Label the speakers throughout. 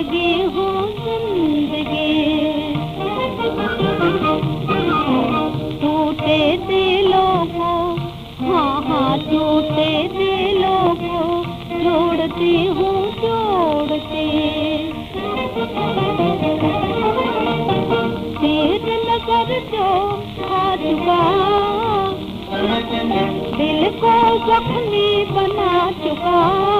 Speaker 1: ज़िंदगी हूँ टूटे दिलों को हाँ हाँ टूटे दिलों को जोड़ती हूँ जोड़ती तीर जो चुका, दिल को जख्मी बना चुका।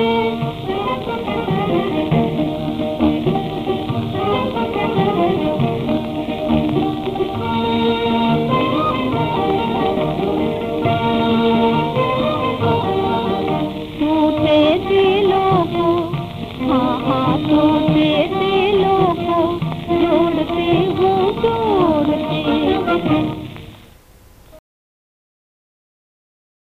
Speaker 1: Thank you.